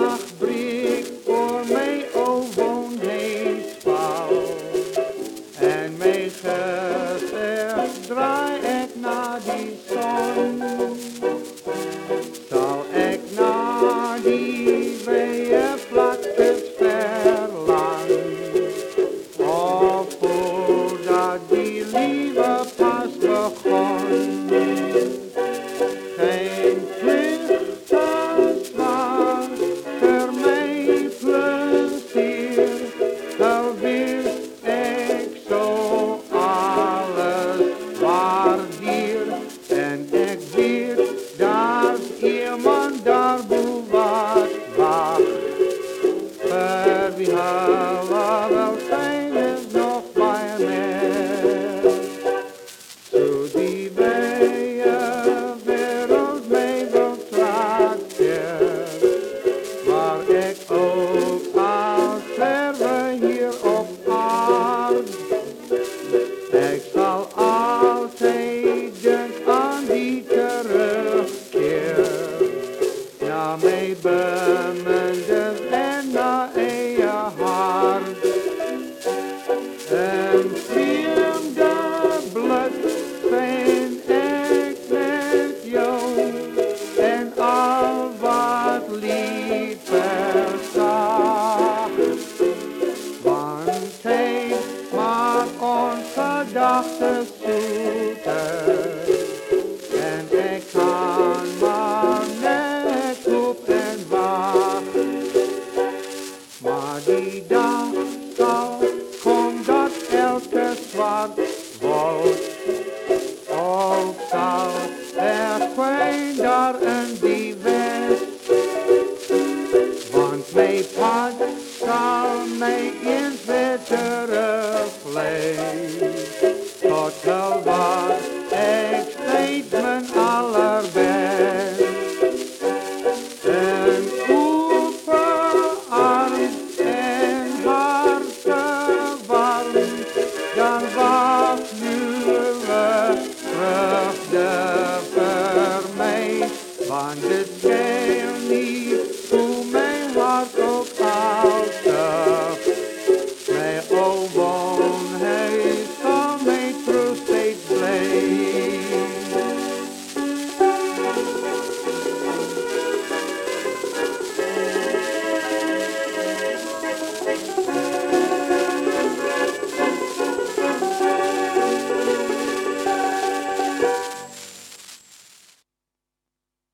nachtbrief voor mij, o woon paal. En mijn gevecht draai ik naar die zon. Zal ik naar die weeën vlaktes verlangen. Of voordat die lieve pas begon. diamond mei mig bönende bränna eja har. En vreemde blut zijn ik met jou en al wat lief sa, Want hij maakt ons gedachten zoeter. one woont. Ook zal er geen daar die weg. Want mijn pad. Bonded